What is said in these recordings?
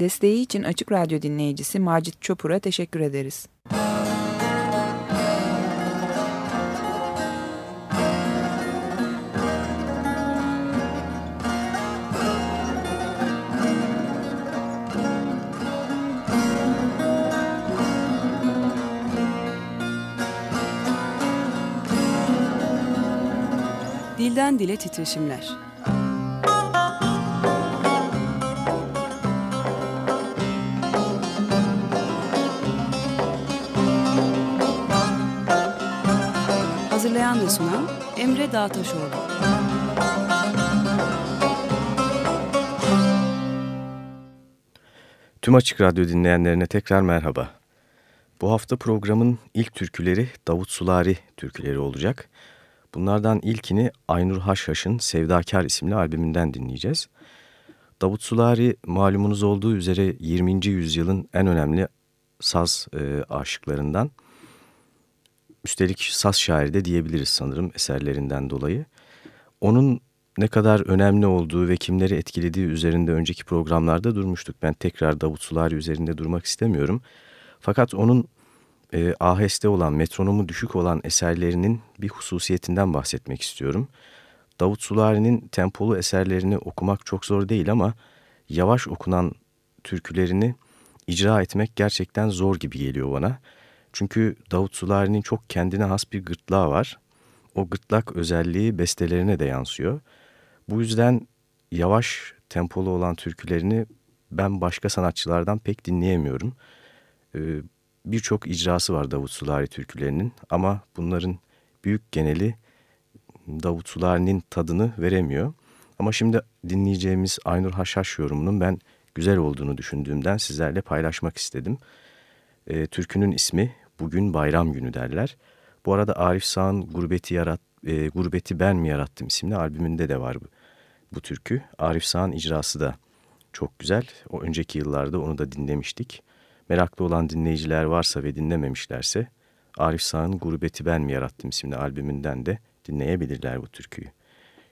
Desteği için Açık Radyo dinleyicisi Macit Çopur'a teşekkür ederiz. Dilden Dile Titreşimler Emre Dağtaşoğlu. Tüm Açık Radyo dinleyenlerine tekrar merhaba. Bu hafta programın ilk türküleri Davut Sulari türküleri olacak. Bunlardan ilkini Aynur Haşhaş'ın Sevdakar isimli albümünden dinleyeceğiz. Davut Sulari malumunuz olduğu üzere 20. yüzyılın en önemli saz e, aşıklarından. Üstelik saz şairi de diyebiliriz sanırım eserlerinden dolayı. Onun ne kadar önemli olduğu ve kimleri etkilediği üzerinde önceki programlarda durmuştuk. Ben tekrar Davut Sulari üzerinde durmak istemiyorum. Fakat onun e, aheste olan, metronomu düşük olan eserlerinin bir hususiyetinden bahsetmek istiyorum. Davut Sulari'nin tempolu eserlerini okumak çok zor değil ama yavaş okunan türkülerini icra etmek gerçekten zor gibi geliyor bana. Çünkü Davut Sulari'nin çok kendine has bir gırtlağı var. O gırtlak özelliği bestelerine de yansıyor. Bu yüzden yavaş tempolu olan türkülerini ben başka sanatçılardan pek dinleyemiyorum. Ee, Birçok icrası var Davut Sulari türkülerinin ama bunların büyük geneli Davut Sulari'nin tadını veremiyor. Ama şimdi dinleyeceğimiz Aynur Haşhaş yorumunun ben güzel olduğunu düşündüğümden sizlerle paylaşmak istedim. E, türkünün ismi Bugün Bayram Günü derler. Bu arada Arif Sağ'ın Gurbeti, Yarat, e, Gurbeti Ben Mi Yarattım isimli albümünde de var bu, bu türkü. Arif Sağ'ın icrası da çok güzel. O önceki yıllarda onu da dinlemiştik. Meraklı olan dinleyiciler varsa ve dinlememişlerse Arif Sağ'ın Gurbeti Ben Mi Yarattım isimli albümünden de dinleyebilirler bu türküyü.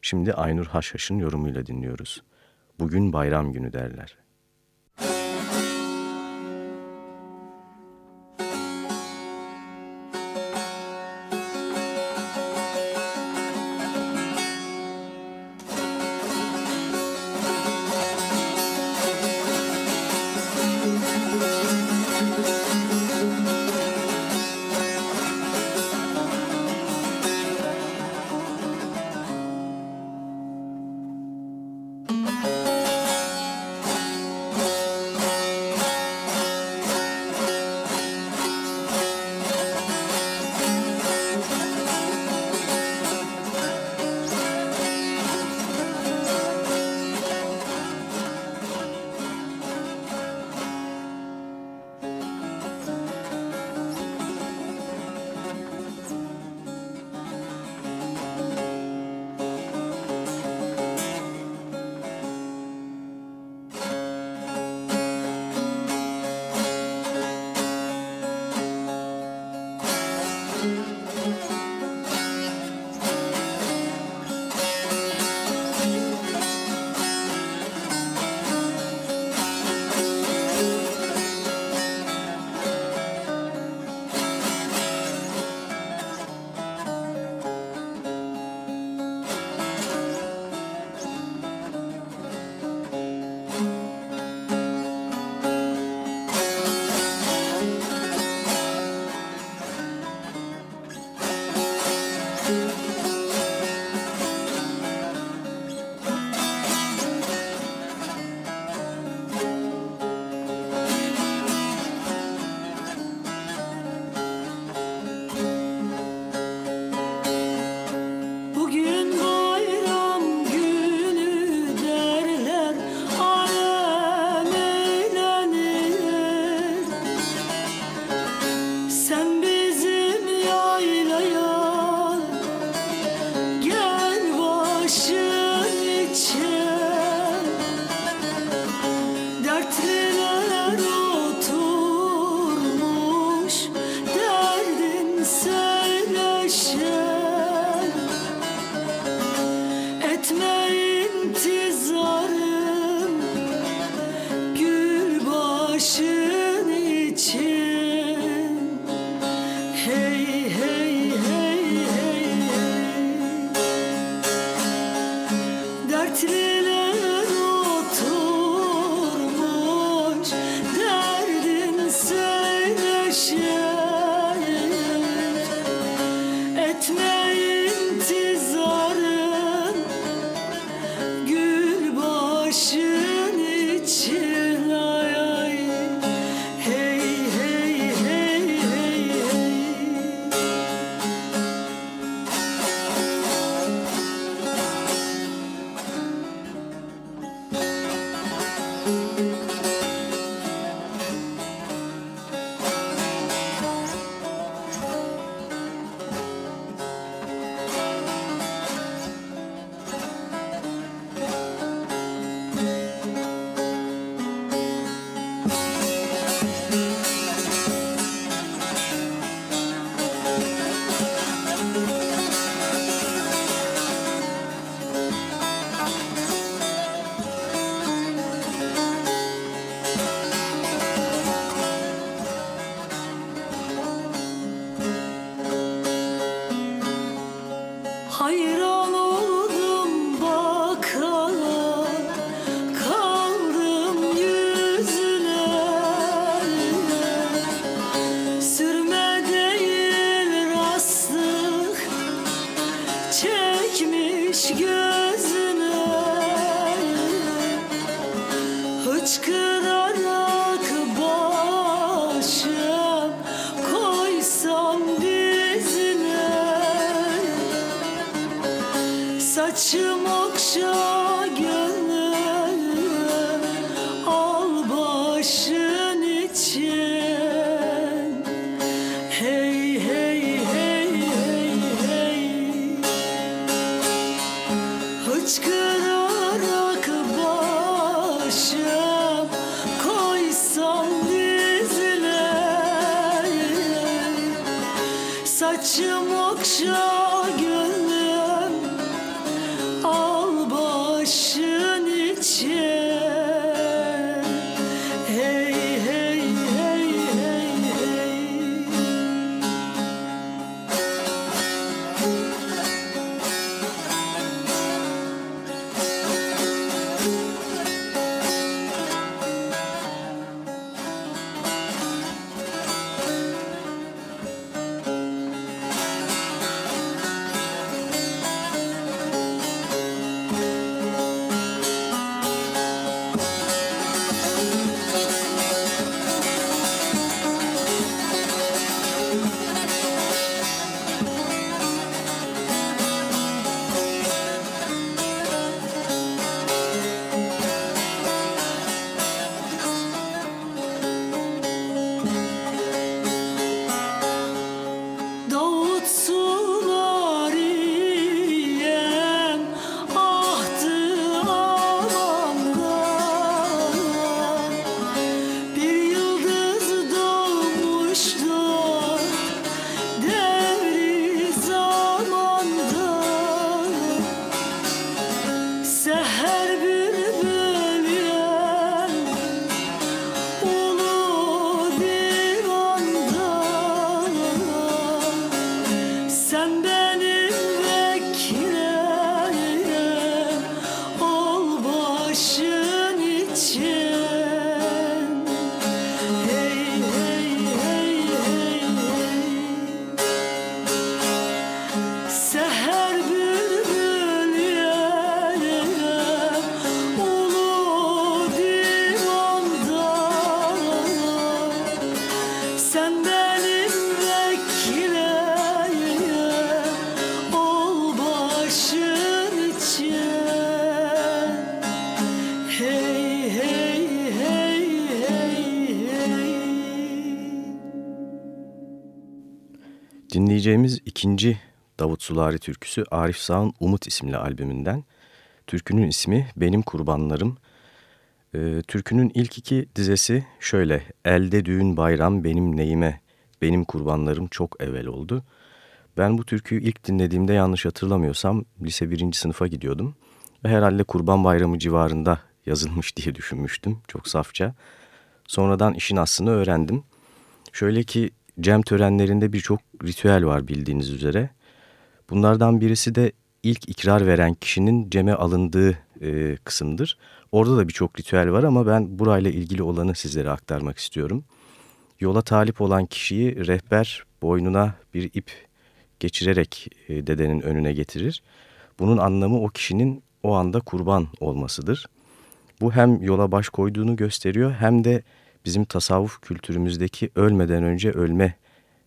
Şimdi Aynur Haşhaş'ın yorumuyla dinliyoruz. Bugün bayram günü derler. 是 Saçım okşa göz dinleyeceğimiz ikinci Davut Sulari türküsü Arif Sağ'ın Umut isimli albümünden. Türkünün ismi Benim Kurbanlarım. Ee, türkünün ilk iki dizesi şöyle. Elde düğün bayram benim neyime, benim kurbanlarım çok evvel oldu. Ben bu türküyü ilk dinlediğimde yanlış hatırlamıyorsam lise birinci sınıfa gidiyordum. Ve herhalde kurban bayramı civarında yazılmış diye düşünmüştüm çok safça. Sonradan işin aslını öğrendim. Şöyle ki cem törenlerinde birçok ritüel var bildiğiniz üzere. Bunlardan birisi de ilk ikrar veren kişinin ceme alındığı e, kısımdır. Orada da birçok ritüel var ama ben burayla ilgili olanı sizlere aktarmak istiyorum. Yola talip olan kişiyi rehber boynuna bir ip geçirerek e, dedenin önüne getirir. Bunun anlamı o kişinin o anda kurban olmasıdır. Bu hem yola baş koyduğunu gösteriyor hem de bizim tasavvuf kültürümüzdeki ölmeden önce ölme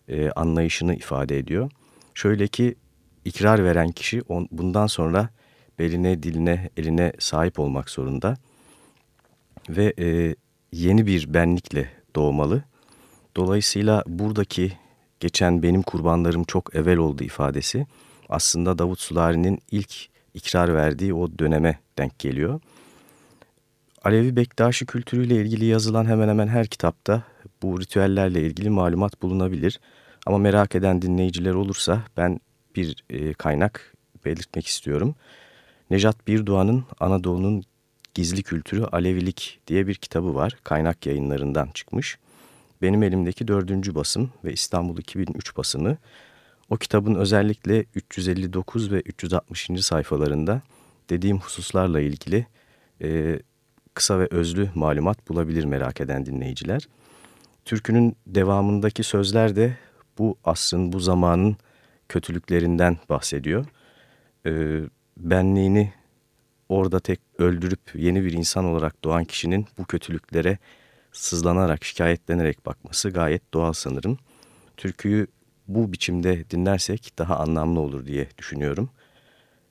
e, anlayışını ifade ediyor. Şöyle ki ikrar veren kişi on, bundan sonra beline, diline, eline sahip olmak zorunda ve e, yeni bir benlikle doğmalı. Dolayısıyla buradaki geçen benim kurbanlarım çok evvel oldu ifadesi aslında Davut Sulari'nin ilk ikrar verdiği o döneme denk geliyor. Alevi Bektaşi kültürüyle ilgili yazılan hemen hemen her kitapta bu ritüellerle ilgili malumat bulunabilir. Ama merak eden dinleyiciler olursa ben bir e, kaynak belirtmek istiyorum. Nejat Birdoğan'ın Anadolu'nun Gizli Kültürü Alevilik diye bir kitabı var. Kaynak yayınlarından çıkmış. Benim elimdeki dördüncü basım ve İstanbul 2003 basımı. O kitabın özellikle 359 ve 360. sayfalarında dediğim hususlarla ilgili e, kısa ve özlü malumat bulabilir merak eden dinleyiciler. Türkünün devamındaki sözler de bu asrın, bu zamanın kötülüklerinden bahsediyor. E, benliğini orada tek öldürüp yeni bir insan olarak doğan kişinin bu kötülüklere sızlanarak, şikayetlenerek bakması gayet doğal sanırım. Türküyü bu biçimde dinlersek daha anlamlı olur diye düşünüyorum.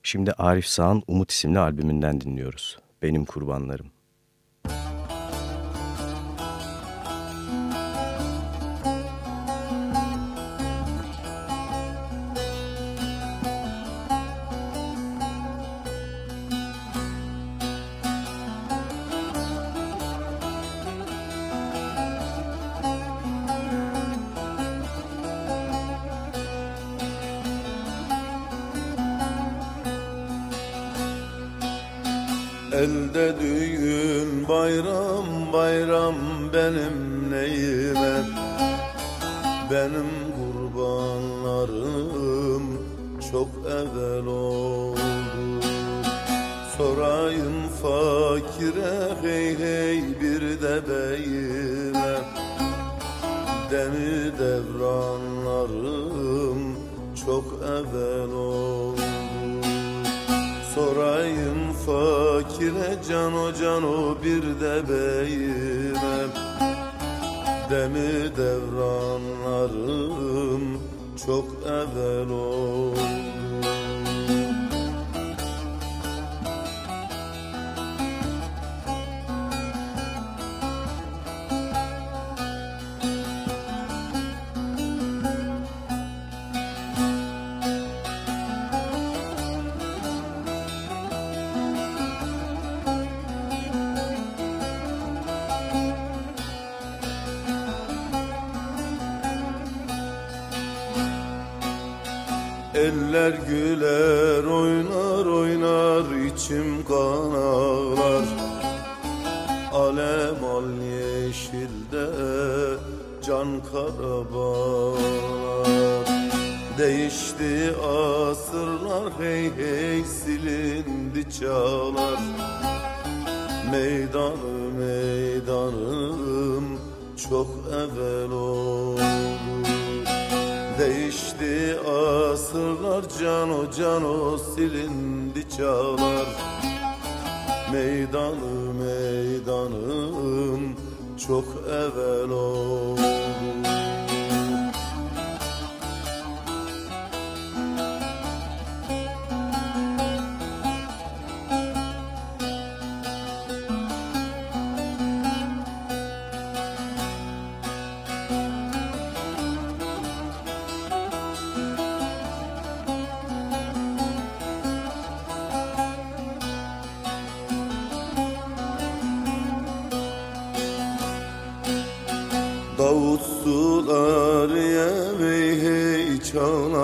Şimdi Arif Sağ'ın Umut isimli albümünden dinliyoruz. Benim Kurbanlarım. Hey bir de beyime. Demi devranlarım çok evvel oldu. Sorayım fakire cano cano bir de beyime. Demi devranlarım çok evvel oldu Güler oynar oynar içim kan ağlar Alem al yeşilde can karabalar. Değişti asırlar hey hey silindi çağlar. Meydanı meydanım çok evvel oldu cano cano silindi çağlar. Meydanı meydanım çok evvel oldu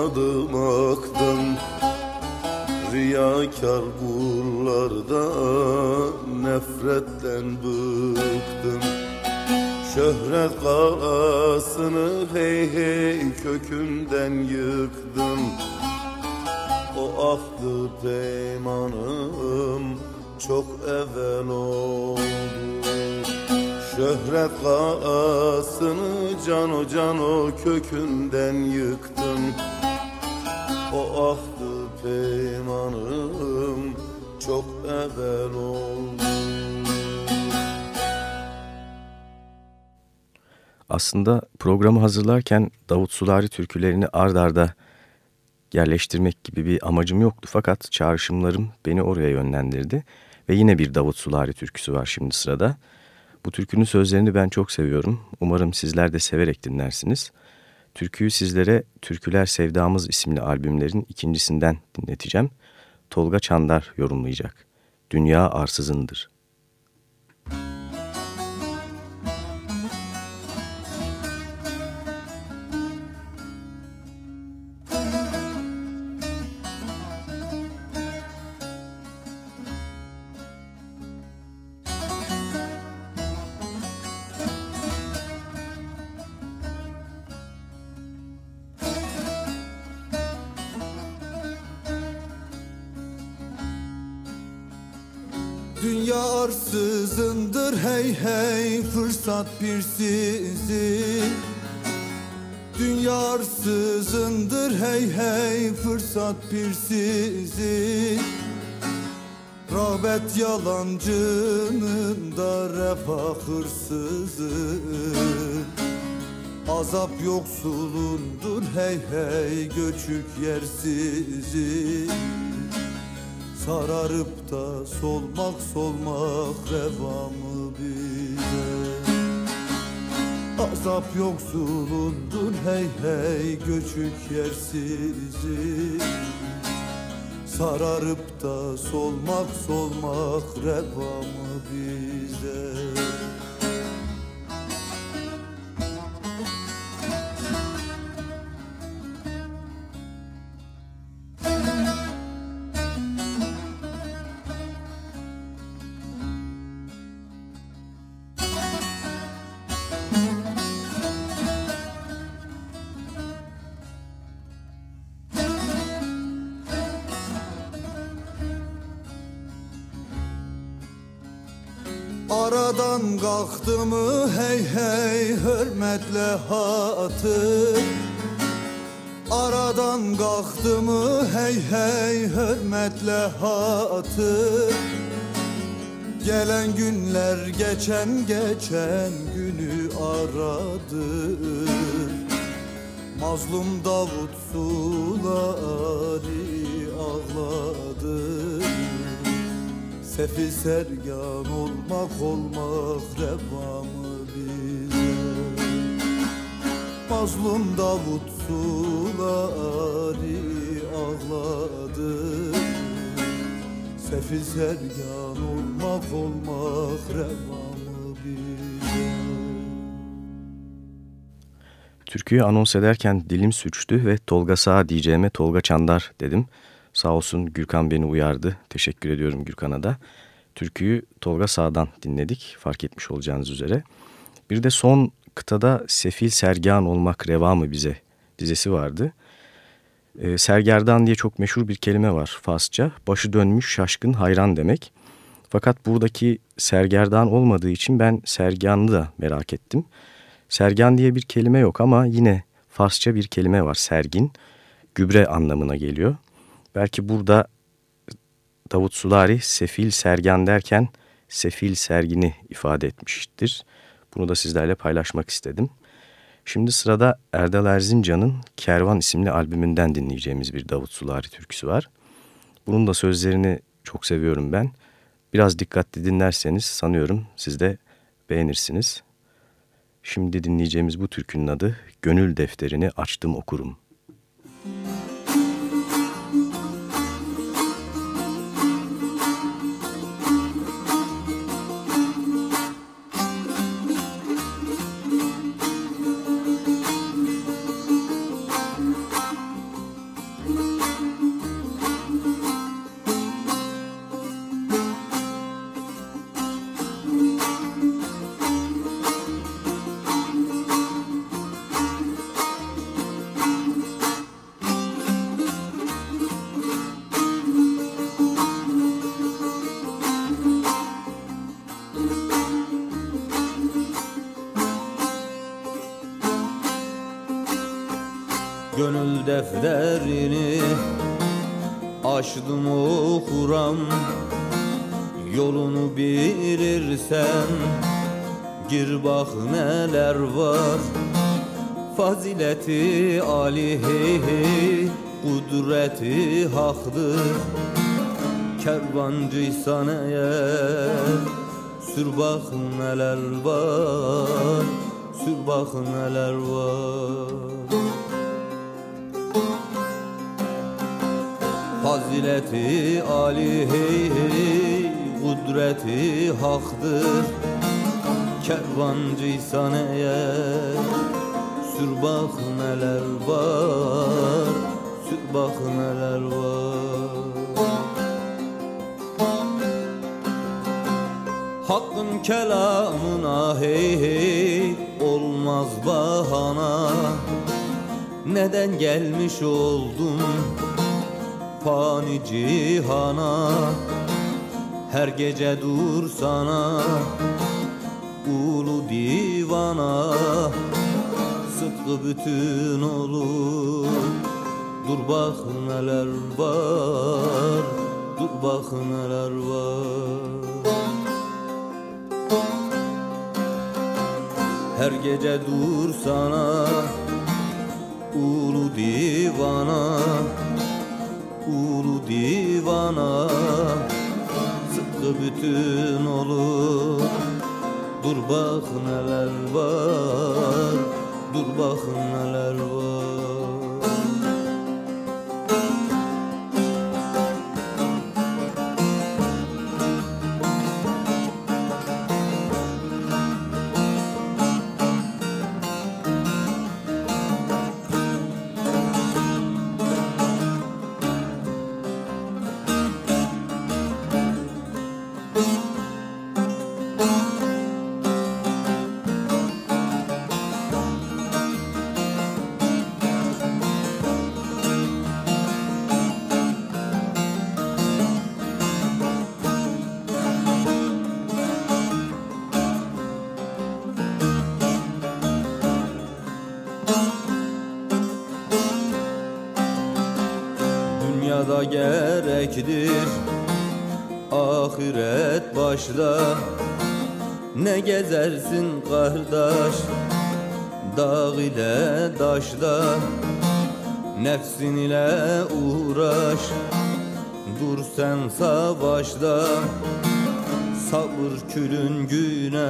çağladım aktım Riyakar kullarda nefretten bıktım. Şöhret kalasını hey hey kökünden yıktın O ahtı peymanım çok evvel oldu. Şöhret kalasını cano cano kökünden Aslında programı hazırlarken Davut Sulari türkülerini ard arda yerleştirmek gibi bir amacım yoktu. Fakat çağrışımlarım beni oraya yönlendirdi. Ve yine bir Davut Sulari türküsü var şimdi sırada. Bu türkünün sözlerini ben çok seviyorum. Umarım sizler de severek dinlersiniz. Türküyü sizlere Türküler Sevdamız isimli albümlerin ikincisinden dinleteceğim. Tolga Çandar yorumlayacak. Dünya arsızındır. Dünya arsızındır hey hey fırsat bir sizi. Dünya arsızındır hey hey fırsat bir sizi. Rağbet yalancının da refah hırsızı. Azap yoksulundur hey hey göçük yersizi Sararıp da solmak solmak reva mı bize. Azap yoksulundur hey hey göçük yersizi Sararıp da solmak solmak reva Aradan kalktı mı hey hey hürmetle hatır Aradan kalktı mı hey hey hürmetle hatır Gelen günler geçen geçen günü aradı. Mazlum Davut suları ağladı Sefil sergan olmak olmak reva mı bize. Mazlum Davut suları ağladı. Sefil sergan olmak olmak reva mı bize. Türküyü anons ederken dilim sürçtü ve Tolga Sağ diyeceğime Tolga Çandar dedim. Sağ olsun Gürkan beni uyardı. Teşekkür ediyorum Gürkan'a da. Türküyü Tolga Sağ'dan dinledik fark etmiş olacağınız üzere. Bir de son kıtada Sefil Sergan olmak reva mı bize dizesi vardı. E, sergerdan diye çok meşhur bir kelime var Farsça. Başı dönmüş şaşkın hayran demek. Fakat buradaki sergerdan olmadığı için ben serganlı da merak ettim. Sergan diye bir kelime yok ama yine Farsça bir kelime var sergin. Gübre anlamına geliyor. Belki burada Davut Sulari sefil sergan derken sefil sergini ifade etmiştir. Bunu da sizlerle paylaşmak istedim. Şimdi sırada Erdal Erzincan'ın Kervan isimli albümünden dinleyeceğimiz bir Davut Sulari türküsü var. Bunun da sözlerini çok seviyorum ben. Biraz dikkatli dinlerseniz sanıyorum siz de beğenirsiniz. Şimdi dinleyeceğimiz bu türkünün adı Gönül Defterini Açtım Okurum. Gönül defterini açtım okuram Yolunu bilirsen gir bak neler var. Fazileti alihi kudreti haktır. Kervancıysan eğer sür bak neler var Sür bak neler var Fazileti alihi kudreti haktır. Kervancıysan eğer Sür bak neler var Sür bak neler var. Hakkın kelamına hey hey Olmaz bahana. Neden gelmiş oldum Fani cihana Her gece dur sana. Ulu divana Sıtkı bütün olur. Dur bak neler var Dur bak neler var. Her gece dur sana Ulu divana divana Sıtkı bütün olur. Dur bak neler var Dur bak neler Nefsin ile uğraş. Dur sen savaşta. Sabır külün güne.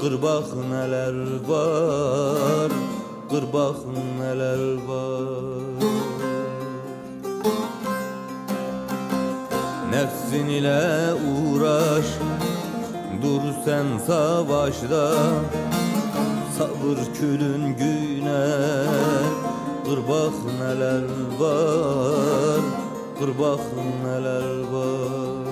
Kır neler var. Kır neler var. Nefsin ile uğraş. Dur sen savaşta. Sabır külün güne neler var? Kır bak neler var?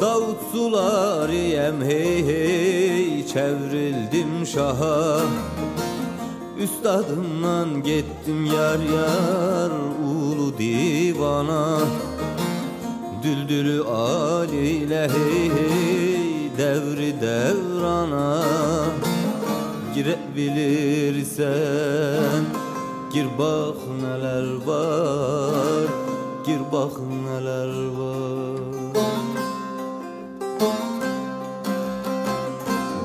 Davut suları yem hey hey Çevrildim şaha. Üstadımdan gittim yar yar Ulu divana. Düldülü aliyle hey hey Devri devrana Girebilirsen Gir bak neler var Gir bak neler var.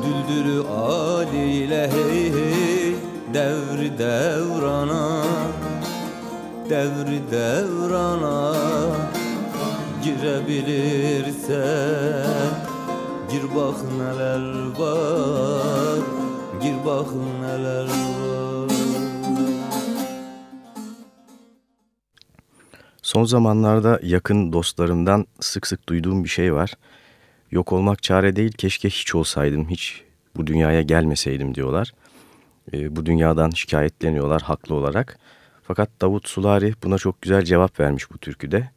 Düldülü aliyle hey hey Devri devrana Devri devrana Girebilirsen Gir bak neler var Gir bak neler var Son zamanlarda yakın dostlarımdan sık sık duyduğum bir şey var. Yok olmak çare değil, keşke hiç olsaydım, hiç bu dünyaya gelmeseydim diyorlar. E, bu dünyadan şikayetleniyorlar haklı olarak. Fakat Davut Sulari buna çok güzel cevap vermiş bu türküde.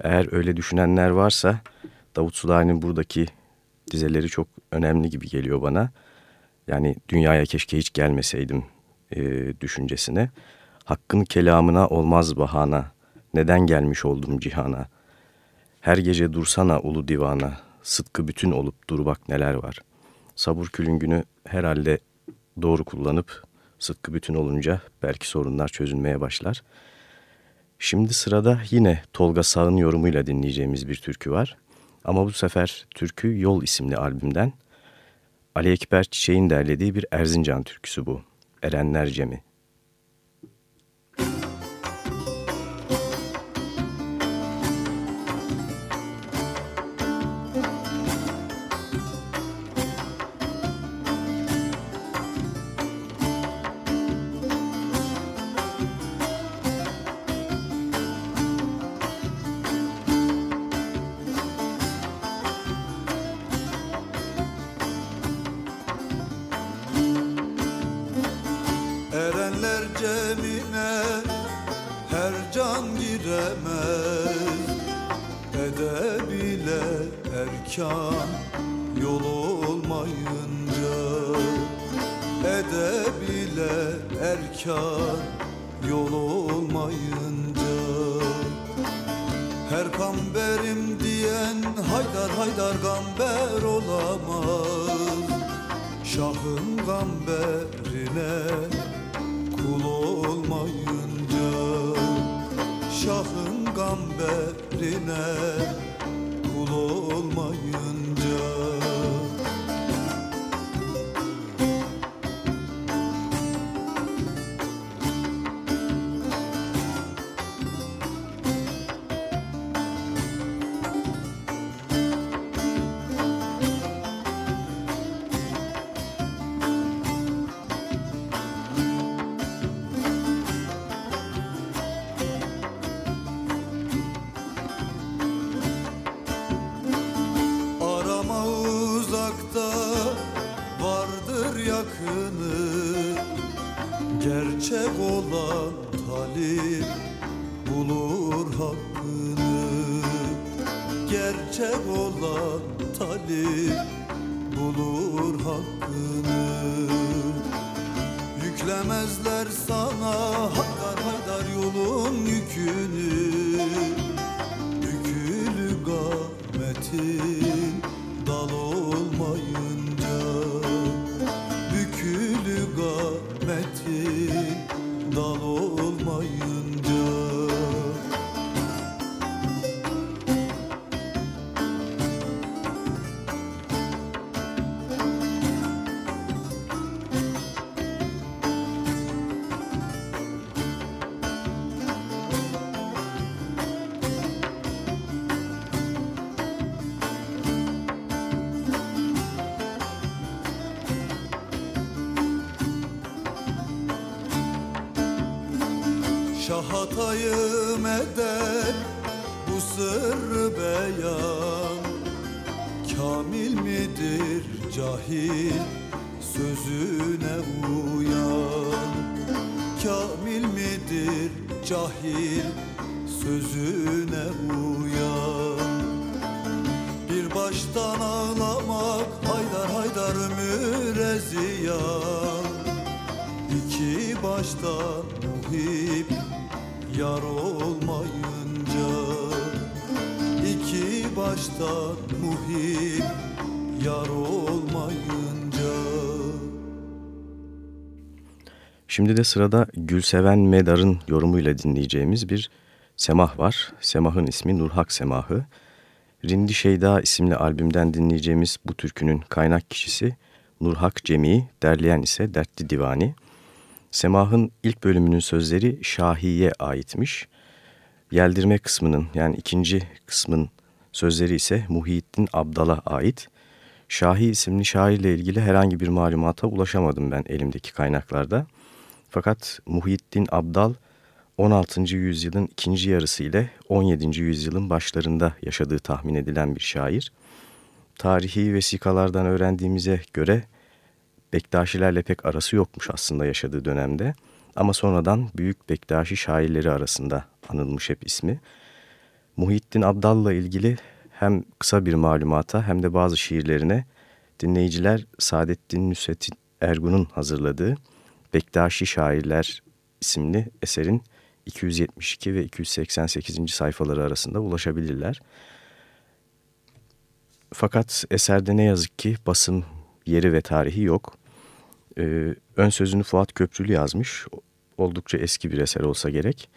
Eğer öyle düşünenler varsa Davut Sulari'nin buradaki dizeleri çok önemli gibi geliyor bana. Yani dünyaya keşke hiç gelmeseydim e, düşüncesine. Hakkın kelamına olmaz bahana, neden gelmiş oldum cihana. Her gece dursana ulu divana, sıtkı bütün olup dur bak neler var. Sabur külün günü herhalde doğru kullanıp sıtkı bütün olunca belki sorunlar çözülmeye başlar. Şimdi sırada yine Tolga Sağ'ın yorumuyla dinleyeceğimiz bir türkü var. Ama bu sefer türkü Yol isimli albümden Ali Ekber Çiçek'in derlediği bir Erzincan türküsü bu. Erenler Cemi. Gerçek olan talip bulur hakkını. Gerçek olan talip bulur hakkını. Yüklemezler sana haydar haydar yolun yükünü. Bükülü gametin olmayı Şimdi de sırada Gülseven Medar'ın yorumuyla dinleyeceğimiz bir semah var. Semahın ismi Nurhak Semahı. Rindi Şeyda isimli albümden dinleyeceğimiz bu türkünün kaynak kişisi Nurhak Cemii, derleyen ise Dertli Divani. Semah'ın ilk bölümünün sözleri Şahi'ye aitmiş. Yeldirme kısmının yani ikinci kısmın sözleri ise Muhyiddin Abdal'a ait. Şahi isimli şairle ilgili herhangi bir malumata ulaşamadım ben elimdeki kaynaklarda. Fakat Muhyiddin Abdal 16. yüzyılın ikinci yarısı ile 17. yüzyılın başlarında yaşadığı tahmin edilen bir şair. Tarihi vesikalardan öğrendiğimize göre Bektaşilerle pek arası yokmuş aslında yaşadığı dönemde. Ama sonradan büyük Bektaşi şairleri arasında anılmış hep ismi. Muhittin Abdal'la ilgili hem kısa bir malumata hem de bazı şiirlerine dinleyiciler Saadettin Nusret Ergun'un hazırladığı Bektaşi Şairler isimli eserin 272 ve 288. sayfaları arasında ulaşabilirler. Fakat eserde ne yazık ki basım yeri ve tarihi yok. E, ön sözünü Fuat Köprülü yazmış. Oldukça eski bir eser olsa gerek.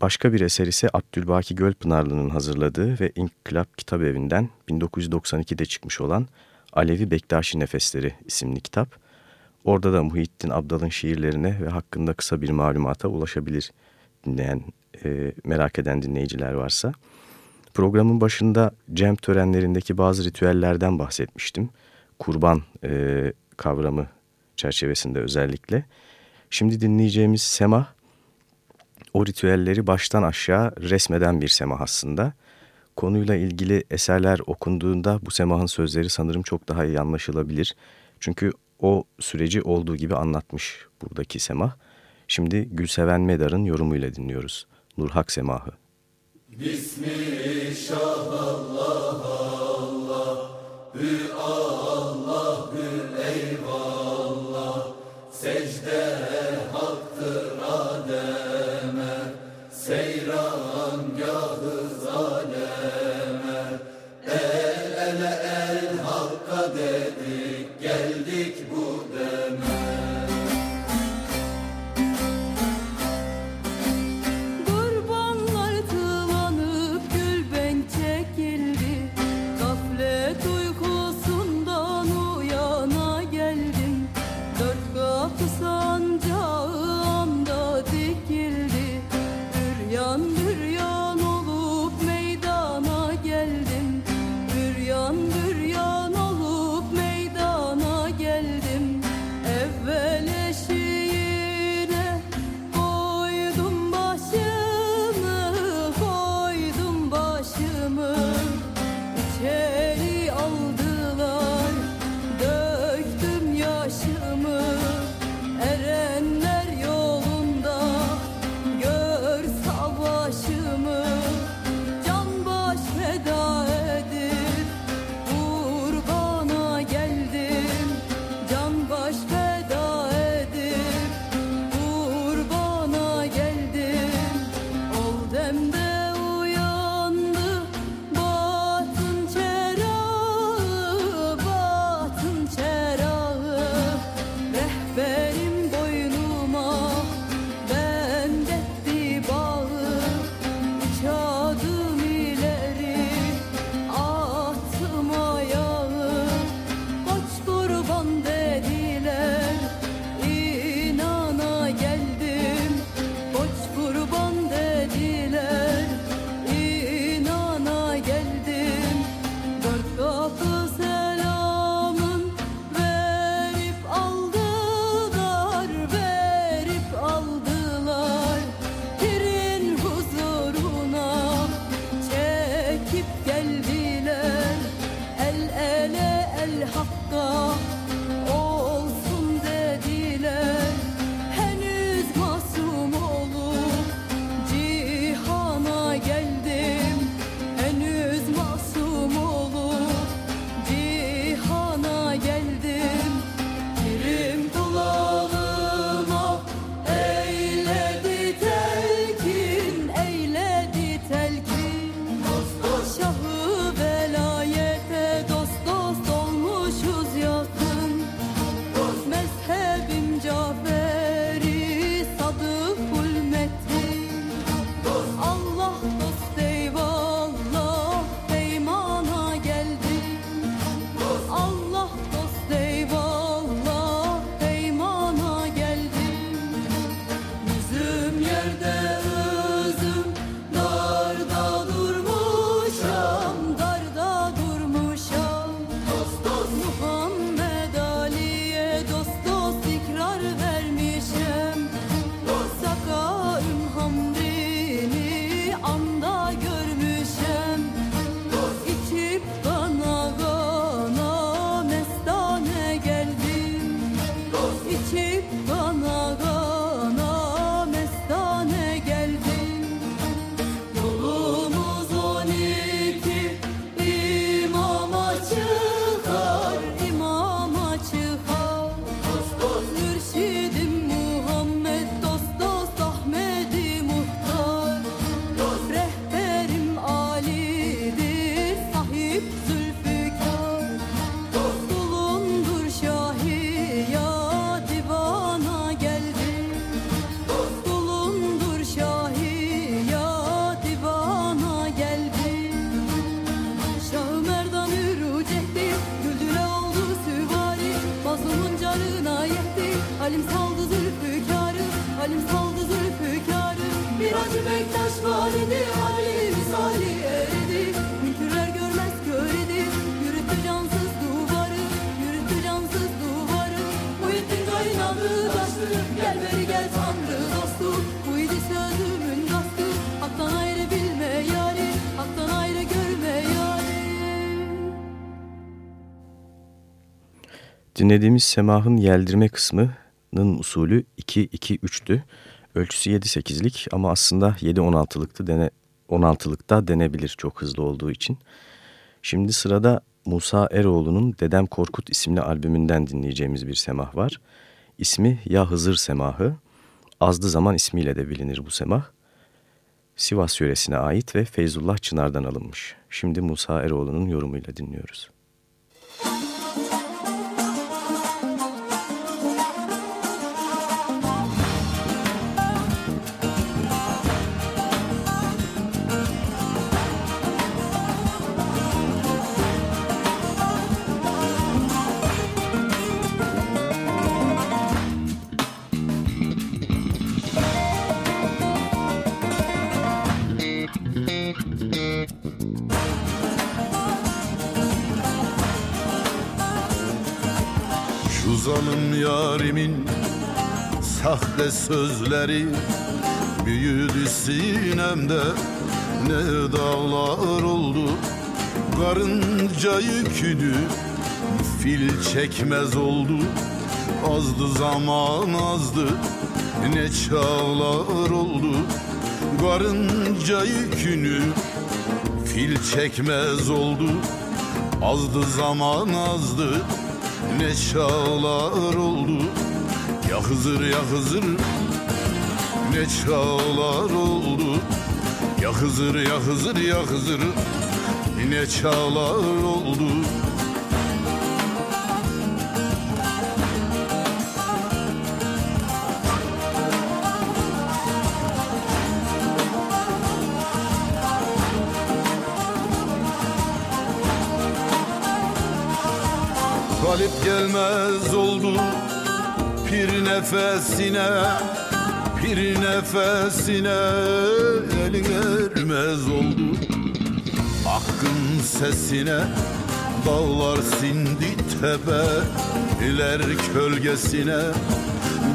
Başka bir eser ise Abdülbaki Gölpınarlı'nın hazırladığı ve İnkılap Kitap Evi'nden 1992'de çıkmış olan Alevi Bektaşi Nefesleri isimli kitap. Orada da Muhittin Abdal'ın şiirlerine ve hakkında kısa bir malumata ulaşabilir dinleyen, e, merak eden dinleyiciler varsa. Programın başında cem törenlerindeki bazı ritüellerden bahsetmiştim. Kurban e, kavramı çerçevesinde özellikle. Şimdi dinleyeceğimiz semah o ritüelleri baştan aşağı resmeden bir semah aslında. Konuyla ilgili eserler okunduğunda bu semahın sözleri sanırım çok daha iyi anlaşılabilir. Çünkü o süreci olduğu gibi anlatmış buradaki semah. Şimdi Gülseven Medar'ın yorumuyla dinliyoruz. Nurhak Semahı. Bismillah Allah Allah Hü Allah Dinlediğimiz semahın yeldirme kısmının usulü 2-2-3'tü. Ölçüsü 7-8'lik ama aslında 7-16'lıktı dene, 16'lıkta denebilir çok hızlı olduğu için. Şimdi sırada Musa Eroğlu'nun Dedem Korkut isimli albümünden dinleyeceğimiz bir semah var. İsmi Ya Hızır Semahı. Azdı Zaman ismiyle de bilinir bu semah. Sivas yöresine ait ve Feyzullah Çınar'dan alınmış. Şimdi Musa Eroğlu'nun yorumuyla dinliyoruz. Sahte sözleri Büyüdü sinemde ne dağlar oldu. Karınca yükünü fil çekmez oldu. Azdı zaman azdı ne çağlar oldu. Karınca yükünü fil çekmez oldu. Azdı zaman azdı ne çağlar oldu Ya Hızır ya Hızır. Ne çağlar oldu? Ya Hızır ya Hızır ya Hızır. Ne çağlar oldu? Galip gelmez oldu bir nefesine Bir nefesine elin ermez oldu. Hakkın sesine dağlar sindi tepeler kölgesine.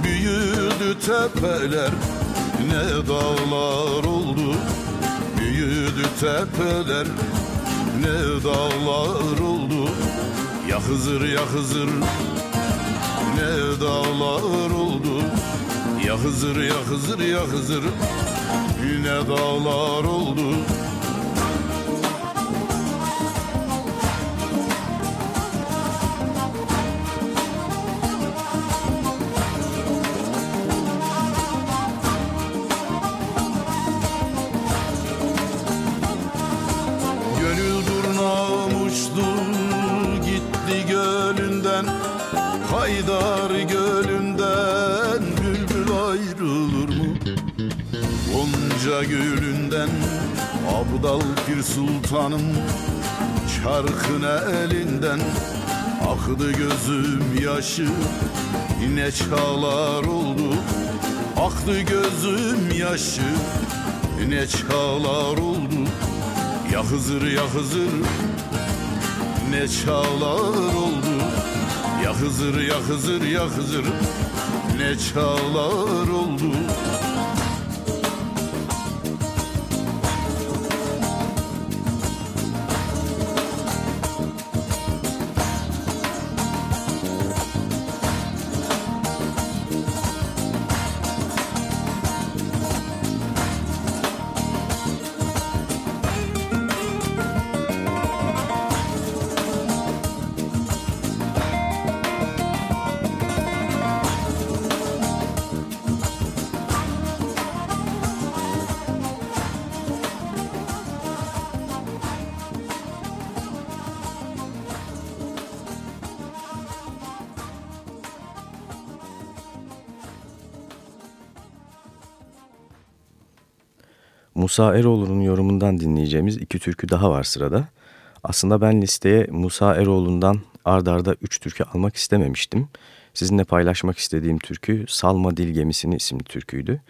Büyüdü tepeler ne dağlar oldu. Büyüdü tepeler ne dağlar oldu. Ya Hızır ya Hızır ne dağlar oldu. Ya Hızır ya Hızır ya Hızır. Ne dağlar oldu Abdal bir sultanım Çarkın elinden Akdı gözüm yaşı. Ne çağlar oldu? Aktı gözüm yaşı. Ne çağlar oldu? Ya Hızır ya Hızır. Ne çağlar oldu? Ya Hızır ya Hızır ya Hızır. Ne çağlar oldu Musa Eroğlu'nun yorumundan dinleyeceğimiz iki türkü daha var sırada. Aslında ben listeye Musa Eroğlu'ndan ardarda üç türkü almak istememiştim. Sizinle paylaşmak istediğim türkü Salma Dil Gemisini isimli türküydü.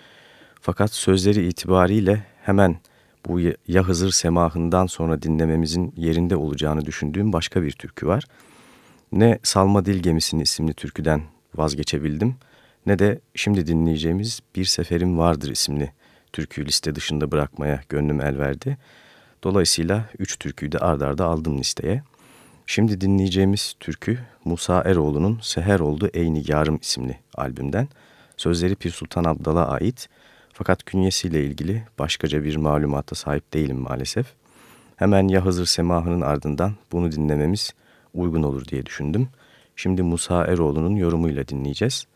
Fakat sözleri itibariyle hemen bu Ya Hızır semahından sonra dinlememizin yerinde olacağını düşündüğüm başka bir türkü var. Ne Salma Dil Gemisini isimli türküden vazgeçebildim ne de şimdi dinleyeceğimiz Bir Seferim Vardır isimli türküyü liste dışında bırakmaya gönlüm el verdi. Dolayısıyla üç türküyü de ardarda aldım listeye. Şimdi dinleyeceğimiz türkü Musa Eroğlu'nun Seher Oldu Ey Nigarım isimli albümden. Sözleri Pir Sultan Abdal'a ait fakat künyesiyle ilgili başkaca bir malumata sahip değilim maalesef. Hemen ya Hızır Semahı'nın ardından bunu dinlememiz uygun olur diye düşündüm. Şimdi Musa Eroğlu'nun yorumuyla dinleyeceğiz.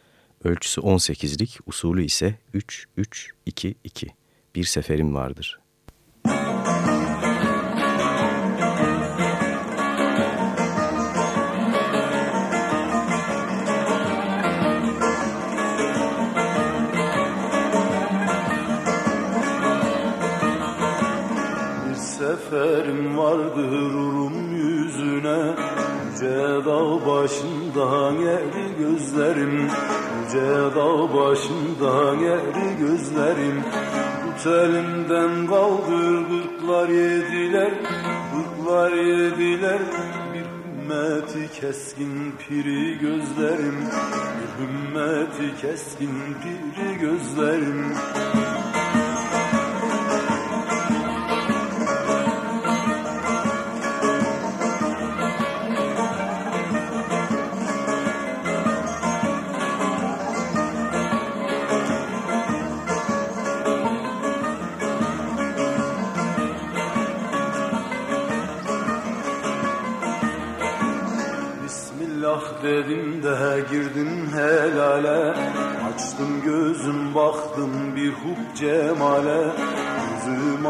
Ölçüsü 18'lik, usulü ise 3-3-2-2. Bir seferim vardır. seferim vardır dağ başında eri gözlerim. Yüce dağ başında eri gözlerim. Tut elimden kaldır gırklar yediler. Gırklar yediler. Bir hümmeti keskin piri gözlerim. Bir hümmeti keskin piri gözlerim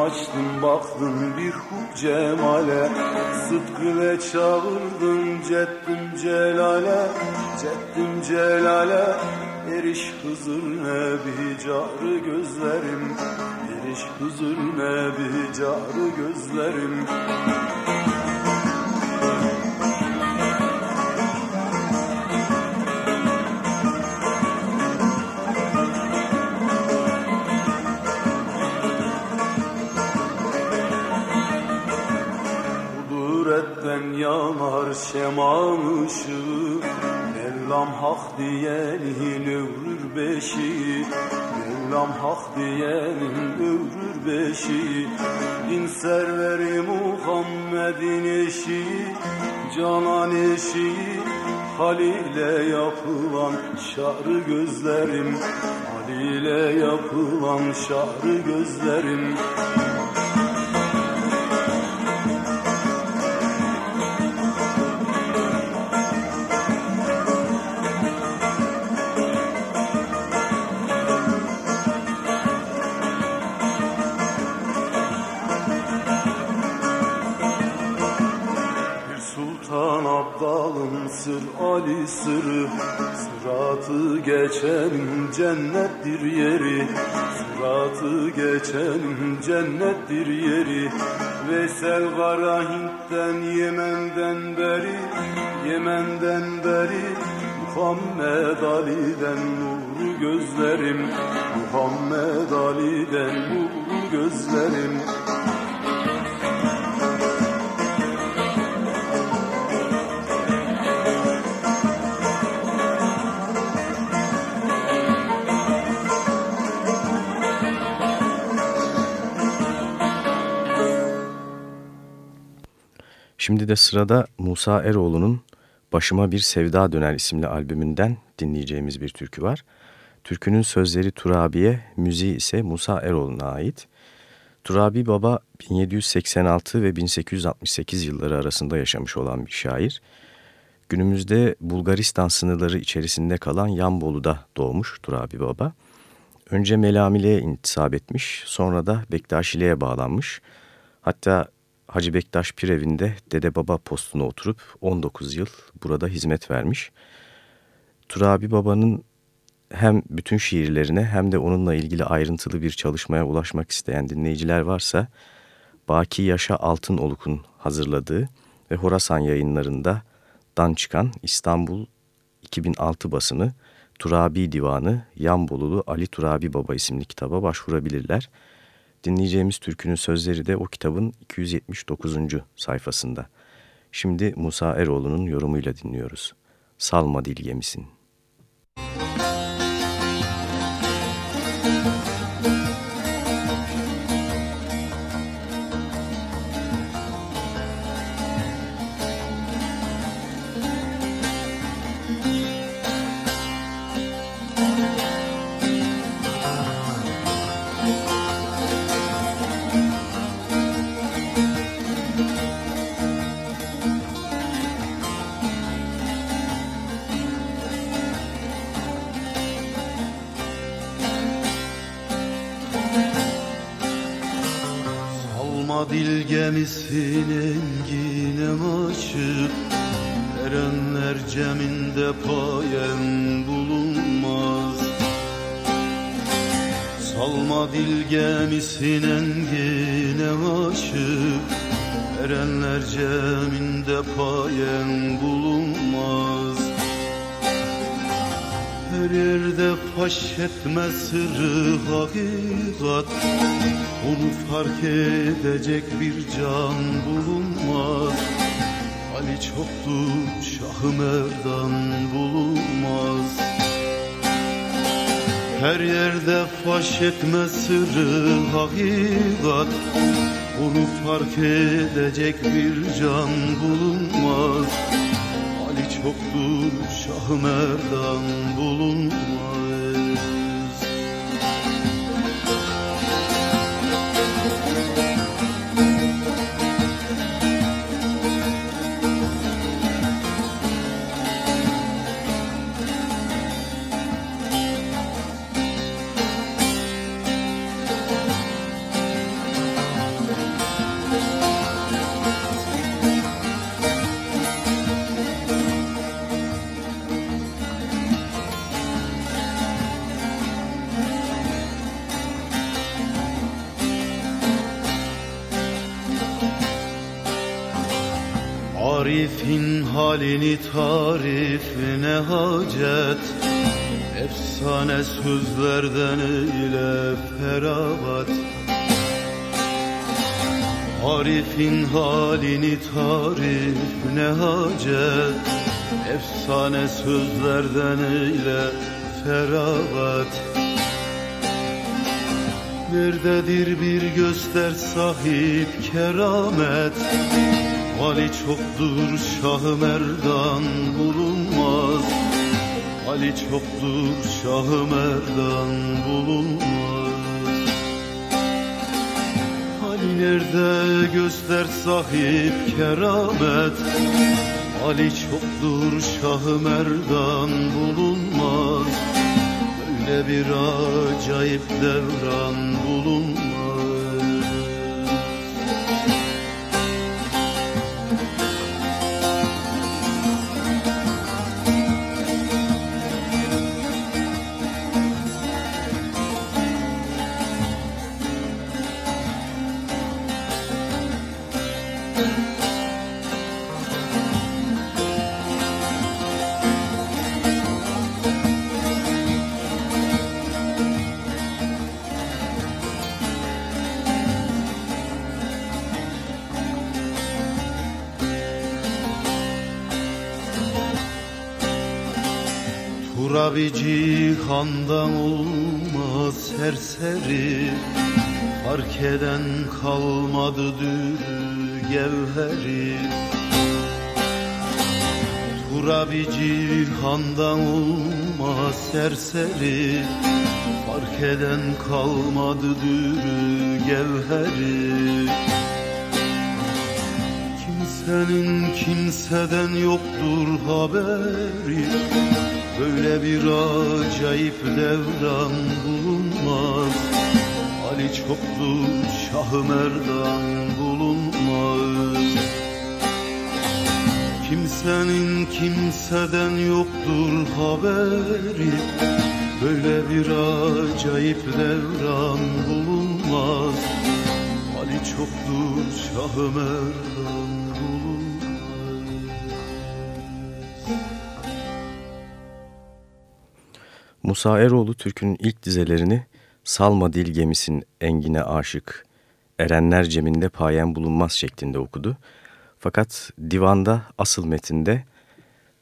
açtım baktım bir hub cemale. Sıtkı ve çağırdım cettim celale. Cettim celale Eriş Hızır Nebi carı gözlerim. Eriş Hızır Nebi carı gözlerim şeman ışığı Mevlam hak diyenin övrür beşi. Mevlam hak diyenin övrür beşi. Din serveri Muhammed'in eşi Canan eşi Halile yapılan şarı gözlerim. Halile yapılan şarı gözlerim Sırrı Sıratı geçenin cennettir yeri. Sıratı geçenin cennettir yeri. Veysel Kara Hint'ten Yemen'den beri Yemen'den beri Muhammed Ali'den nuru gözlerim. Muhammed Ali'den nuru gözlerim Şimdi de sırada Musa Eroğlu'nun Başıma Bir Sevda Döner isimli albümünden dinleyeceğimiz bir türkü var. Türkünün sözleri Turabi'ye, müziği ise Musa Eroğlu'na ait. Turabi Baba 1786 ve 1868 yılları arasında yaşamış olan bir şair. Günümüzde Bulgaristan sınırları içerisinde kalan Yanbolu'da doğmuş Turabi Baba. Önce Melamile'ye intisap etmiş, sonra da Bektaşiliğe bağlanmış. Hatta Hacı Bektaş Pirevi'nde dede baba postuna oturup 19 yıl burada hizmet vermiş. Turabi Baba'nın hem bütün şiirlerine hem de onunla ilgili ayrıntılı bir çalışmaya ulaşmak isteyen dinleyiciler varsa Baki Yaşa Altınoluk'un hazırladığı ve Horasan yayınlarında dan çıkan İstanbul 2006 basını Turabi Divanı Yanbolulu Ali Turabi Baba isimli kitaba başvurabilirler. Dinleyeceğimiz türkünün sözleri de o kitabın 279. sayfasında. Şimdi Musa Eroğlu'nun yorumuyla dinliyoruz. Salma dil gemisin. Edecek bir can bulunmaz. Ali çoktur Şahı Merdan bulunmaz. Her yerde faş etme sırrı hakikat. Onu fark edecek bir can bulunmaz. Ali çoktur Şahı Merdan bulunmaz halini tarifine hacet? Efsane sözlerden ile feragat. Arif'in halini tarifine hacet? Efsane sözlerden ile feragat. Nerededir bir göster sahip keramet Ali çoktur Şah Merdan bulunmaz. Ali çoktur Şah Merdan bulunmaz. Ali nerede göster sahip keramet? Ali çoktur Şah Merdan bulunmaz. Böyle bir acayip devran bulunmaz Turabi cihandan olmaz serseri. Fark eden kalmadı dürü gevheri. Turabi cihandan olmaz serseri. Fark eden kalmadı dürü gevheri. Kimsenin kimseden yoktur haberi Böyle bir acayip devran bulunmaz. Ali çoktur Şah Merdan bulunmaz. Kimsenin kimseden yoktur haberi. Böyle bir acayip devran bulunmaz. Ali çoktur Şah Merdan Musa Eroğlu Türk'ün ilk dizelerini Salma Dil Gemisin Engine Aşık, Erenler Ceminde Payen Bulunmaz şeklinde okudu. Fakat divanda asıl metinde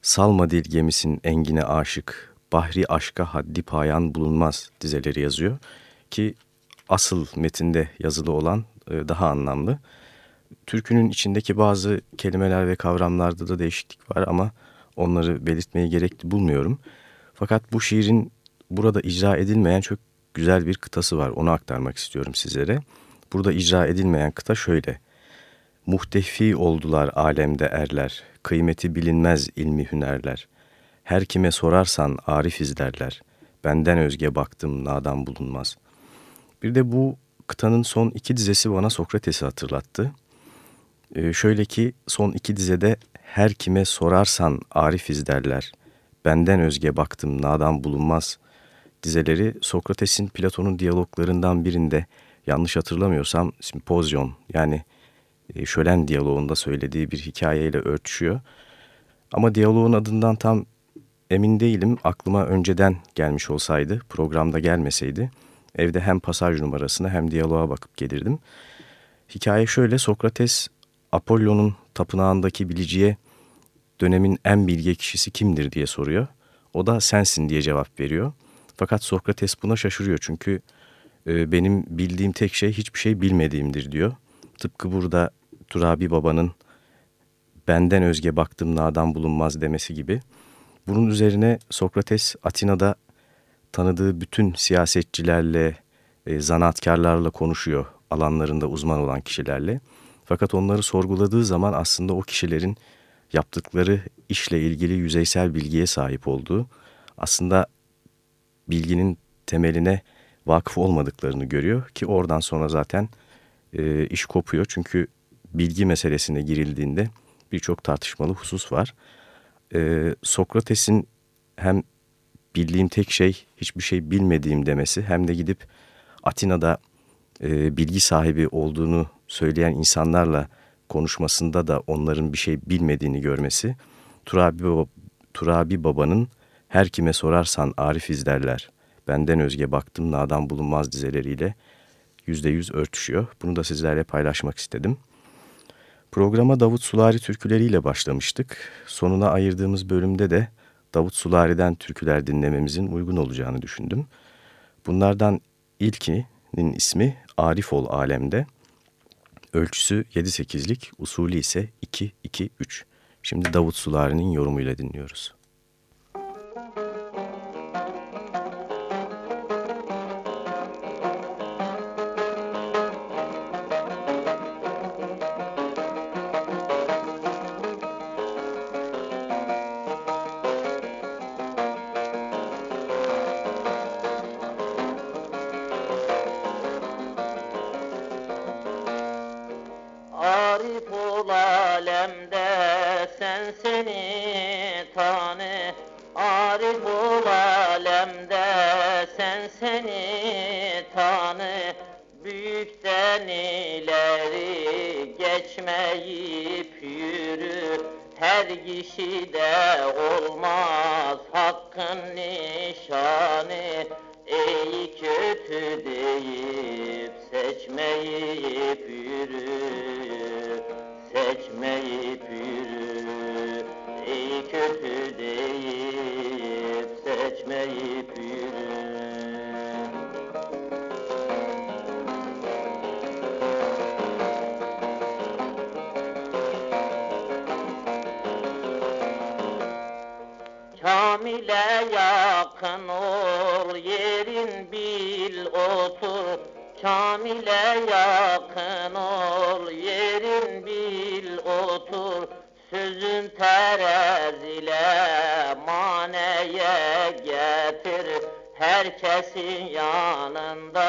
Salma Dil Gemisin Engine Aşık, Bahri Aşka Haddi Payan Bulunmaz dizeleri yazıyor. Ki asıl metinde yazılı olan e, daha anlamlı. Türkünün içindeki bazı kelimeler ve kavramlarda da değişiklik var ama onları belirtmeyi gerekli bulmuyorum. Fakat bu şiirin burada icra edilmeyen çok güzel bir kıtası var. Onu aktarmak istiyorum sizlere. Burada icra edilmeyen kıta şöyle. Muhtefi oldular alemde erler, kıymeti bilinmez ilmi hünerler. Her kime sorarsan arif izlerler, benden özge baktım nadan bulunmaz. Bir de bu kıtanın son iki dizesi bana Sokrates'i hatırlattı. Ee, şöyle ki son iki dizede her kime sorarsan Arifiz derler. Benden özge baktım nadan bulunmaz dizeleri Sokrates'in Platon'un diyaloglarından birinde yanlış hatırlamıyorsam simpozyon yani e, şölen diyaloğunda söylediği bir hikayeyle örtüşüyor. Ama diyaloğun adından tam emin değilim. Aklıma önceden gelmiş olsaydı, programda gelmeseydi evde hem pasaj numarasına hem diyaloğa bakıp gelirdim. Hikaye şöyle, Sokrates Apollo'nun tapınağındaki biliciye dönemin en bilge kişisi kimdir diye soruyor. O da sensin diye cevap veriyor. Fakat Sokrates buna şaşırıyor çünkü e, benim bildiğim tek şey hiçbir şey bilmediğimdir diyor. Tıpkı burada Turabi Baba'nın benden özge baktım nadan bulunmaz demesi gibi. Bunun üzerine Sokrates Atina'da tanıdığı bütün siyasetçilerle, e, zanaatkarlarla konuşuyor alanlarında uzman olan kişilerle. Fakat onları sorguladığı zaman aslında o kişilerin yaptıkları işle ilgili yüzeysel bilgiye sahip olduğu, aslında bilginin temeline vakıf olmadıklarını görüyor ki oradan sonra zaten e, iş kopuyor. Çünkü bilgi meselesine girildiğinde birçok tartışmalı husus var. E, Sokrates'in hem bildiğim tek şey hiçbir şey bilmediğim demesi hem de gidip Atina'da e, bilgi sahibi olduğunu söyleyen insanlarla konuşmasında da onların bir şey bilmediğini görmesi Turabi, Baba, Turabi Baba'nın her kime sorarsan Arif izlerler. Benden özge baktım nadan bulunmaz dizeleriyle yüzde yüz örtüşüyor. Bunu da sizlerle paylaşmak istedim. Programa Davut Sulari türküleriyle başlamıştık. Sonuna ayırdığımız bölümde de Davut Sulari'den türküler dinlememizin uygun olacağını düşündüm. Bunlardan ilkinin ismi Arif Ol Alem'de. Ölçüsü 7-8'lik, usulü ise 2-2-3. Şimdi Davut Sulari'nin yorumuyla dinliyoruz. Kamile yakın ol yerin bil otur. Kamile yakın Herkesin yanında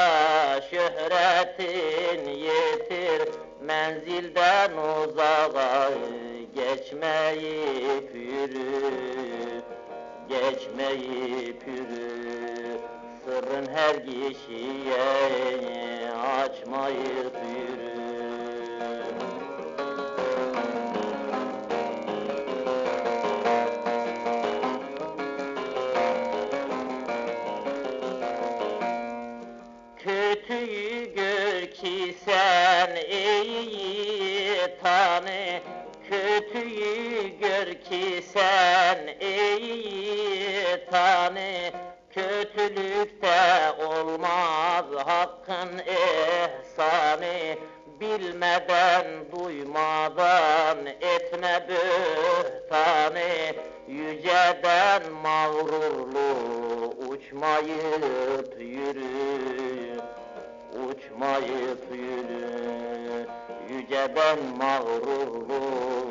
şöhretin yetir. Menzilden uzağa geçmeyip yürü geçmeyip yürü. Sırrın her kişiye açmayıp yürü sen iyi tanı Kötülükte olmaz hakkın ehsanı Bilmeden duymadan etme böhtanı Yüceden mağrurlu uçmayıp yürü Uçmayıp yürü. Yüceden mağrurlu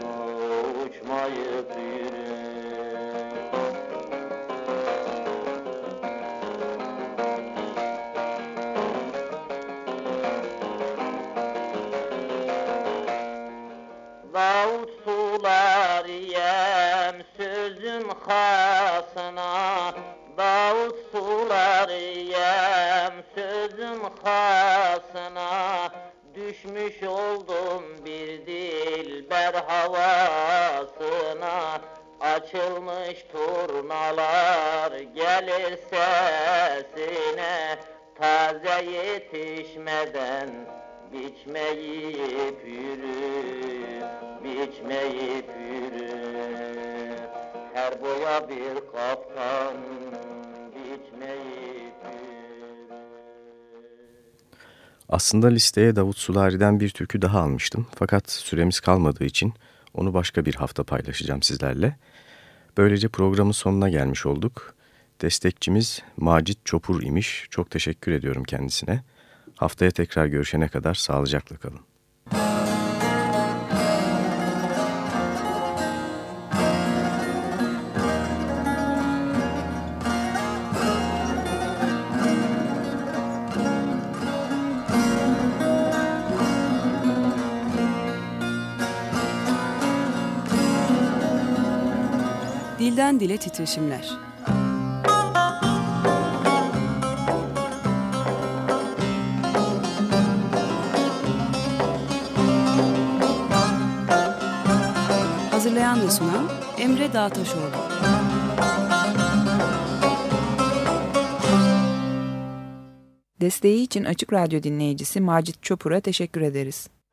hasına Davut suları yem sözüm hasına Düşmüş oldum bir dilber havasına Aslında listeye Davut Sulari'den bir türkü daha almıştım. Fakat süremiz kalmadığı için onu başka bir hafta paylaşacağım sizlerle. Böylece programın sonuna gelmiş olduk. Destekçimiz Macit Çopur imiş. Çok teşekkür ediyorum kendisine. Haftaya tekrar görüşene kadar sağlıcakla kalın. Dile titreşimler. Hazırlayan ve sunan Emre Dağtaşoğlu. Desteği için Açık Radyo dinleyicisi Macit Çopur'a teşekkür ederiz.